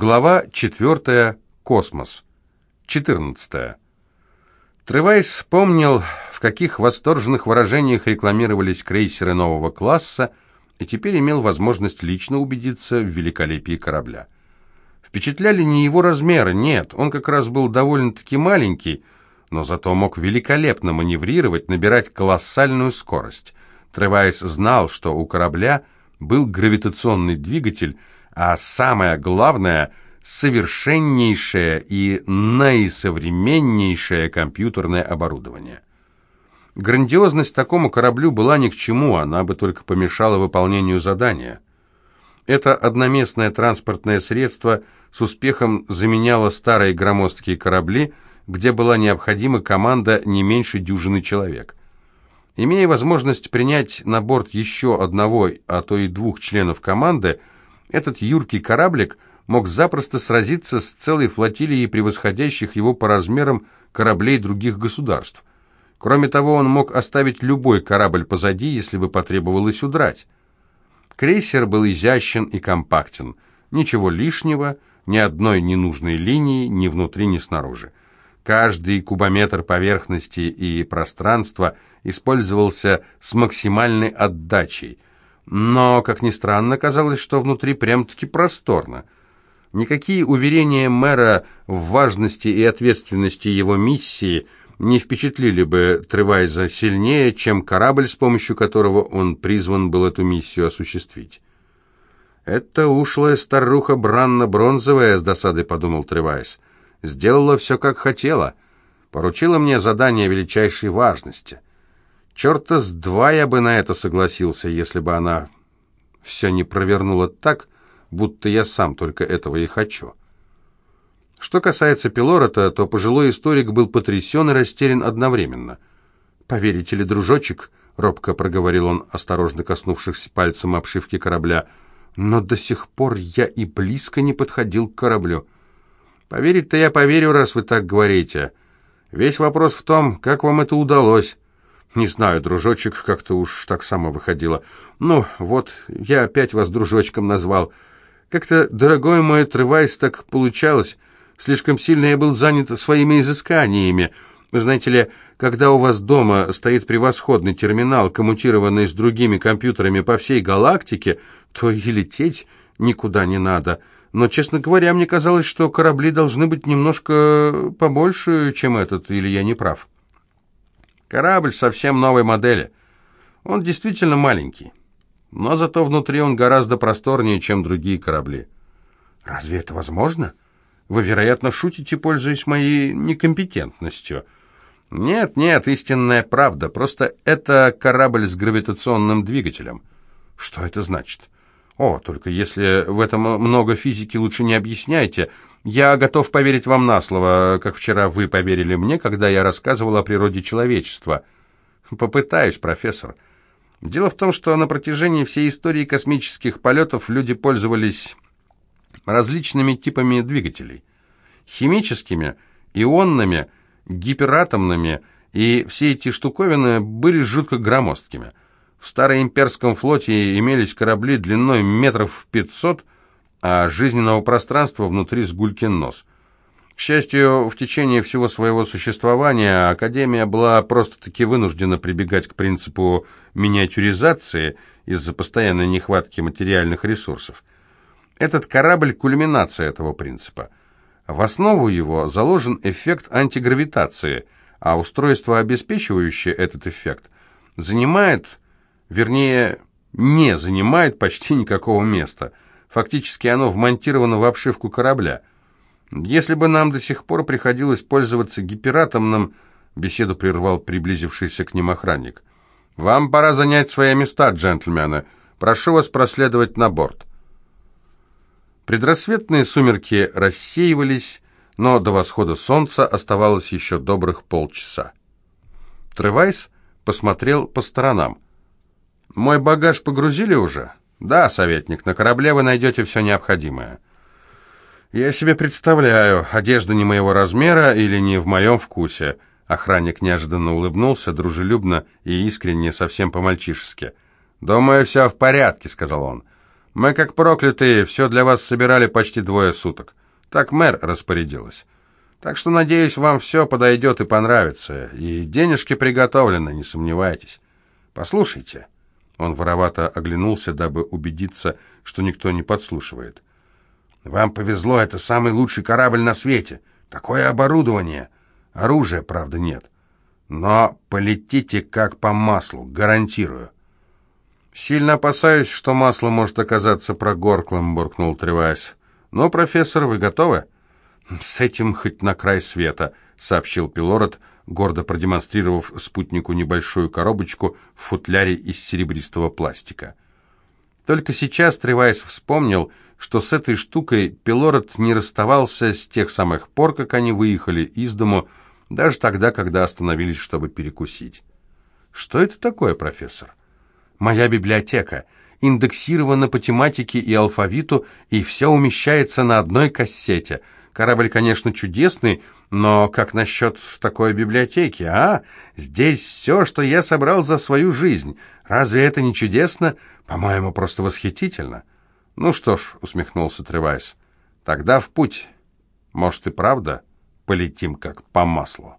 Глава 4. Космос. 14. Тревайс помнил, в каких восторженных выражениях рекламировались крейсеры нового класса, и теперь имел возможность лично убедиться в великолепии корабля. Впечатляли не его размеры, нет, он как раз был довольно-таки маленький, но зато мог великолепно маневрировать, набирать колоссальную скорость. Тревайс знал, что у корабля был гравитационный двигатель, а самое главное – совершеннейшее и наисовременнейшее компьютерное оборудование. Грандиозность такому кораблю была ни к чему, она бы только помешала выполнению задания. Это одноместное транспортное средство с успехом заменяло старые громоздкие корабли, где была необходима команда не меньше дюжины человек. Имея возможность принять на борт еще одного, а то и двух членов команды, этот юркий кораблик мог запросто сразиться с целой флотилией превосходящих его по размерам кораблей других государств. Кроме того, он мог оставить любой корабль позади, если бы потребовалось удрать. Крейсер был изящен и компактен. Ничего лишнего, ни одной ненужной линии ни внутри, ни снаружи. Каждый кубометр поверхности и пространства использовался с максимальной отдачей – но, как ни странно, казалось, что внутри прям-таки просторно. Никакие уверения мэра в важности и ответственности его миссии не впечатлили бы Тревайза сильнее, чем корабль, с помощью которого он призван был эту миссию осуществить. «Это ушлая старуха Бранна-Бронзовая», — с досадой подумал Тревайз. «Сделала все, как хотела. Поручила мне задание величайшей важности». Черта с два я бы на это согласился, если бы она все не провернула так, будто я сам только этого и хочу. Что касается Пилорота, то пожилой историк был потрясен и растерян одновременно. «Поверите ли, дружочек?» — робко проговорил он, осторожно коснувшись пальцем обшивки корабля. «Но до сих пор я и близко не подходил к кораблю». «Поверить-то я поверю, раз вы так говорите. Весь вопрос в том, как вам это удалось». Не знаю, дружочек, как-то уж так само выходило. Ну, вот, я опять вас дружочком назвал. Как-то, дорогой мой, отрываясь, так получалось. Слишком сильно я был занят своими изысканиями. Вы знаете ли, когда у вас дома стоит превосходный терминал, коммутированный с другими компьютерами по всей галактике, то и лететь никуда не надо. Но, честно говоря, мне казалось, что корабли должны быть немножко побольше, чем этот, или я не прав?» Корабль совсем новой модели. Он действительно маленький, но зато внутри он гораздо просторнее, чем другие корабли. Разве это возможно? Вы, вероятно, шутите, пользуясь моей некомпетентностью. Нет, нет, истинная правда. Просто это корабль с гравитационным двигателем. Что это значит? О, только если в этом много физики, лучше не объясняйте. Я готов поверить вам на слово, как вчера вы поверили мне, когда я рассказывал о природе человечества. Попытаюсь, профессор. Дело в том, что на протяжении всей истории космических полетов люди пользовались различными типами двигателей. Химическими, ионными, гиператомными, и все эти штуковины были жутко громоздкими. В староимперском флоте имелись корабли длиной метров пятьсот, а жизненного пространства внутри сгулькин нос. К счастью, в течение всего своего существования Академия была просто-таки вынуждена прибегать к принципу миниатюризации из-за постоянной нехватки материальных ресурсов. Этот корабль – кульминация этого принципа. В основу его заложен эффект антигравитации, а устройство, обеспечивающее этот эффект, занимает, вернее, не занимает почти никакого места – Фактически оно вмонтировано в обшивку корабля. Если бы нам до сих пор приходилось пользоваться гиператомным, беседу прервал приблизившийся к ним охранник. Вам пора занять свои места, джентльмены. Прошу вас проследовать на борт. Предрассветные сумерки рассеивались, но до восхода солнца оставалось еще добрых полчаса. Тревайс посмотрел по сторонам. «Мой багаж погрузили уже?» «Да, советник, на корабле вы найдете все необходимое». «Я себе представляю, одежда не моего размера или не в моем вкусе». Охранник неожиданно улыбнулся, дружелюбно и искренне, совсем по-мальчишески. «Думаю, все в порядке», — сказал он. Мы, как проклятые, все для вас собирали почти двое суток. Так мэр распорядилась. Так что, надеюсь, вам все подойдет и понравится. И денежки приготовлены, не сомневайтесь. Послушайте». Он воровато оглянулся, дабы убедиться, что никто не подслушивает. «Вам повезло, это самый лучший корабль на свете. Такое оборудование. Оружия, правда, нет. Но полетите как по маслу, гарантирую». «Сильно опасаюсь, что масло может оказаться прогорклым», — буркнул Тревайс. «Ну, профессор, вы готовы?» «С этим хоть на край света», — сообщил Пилород, гордо продемонстрировав спутнику небольшую коробочку в футляре из серебристого пластика. Только сейчас Тревайс вспомнил, что с этой штукой Пилород не расставался с тех самых пор, как они выехали из дому, даже тогда, когда остановились, чтобы перекусить. «Что это такое, профессор?» «Моя библиотека. Индексирована по тематике и алфавиту, и все умещается на одной кассете. Корабль, конечно, чудесный, но как насчет такой библиотеки, а? Здесь все, что я собрал за свою жизнь. Разве это не чудесно? По-моему, просто восхитительно». «Ну что ж», — усмехнулся Тревайс, — «тогда в путь. Может и правда полетим как по маслу».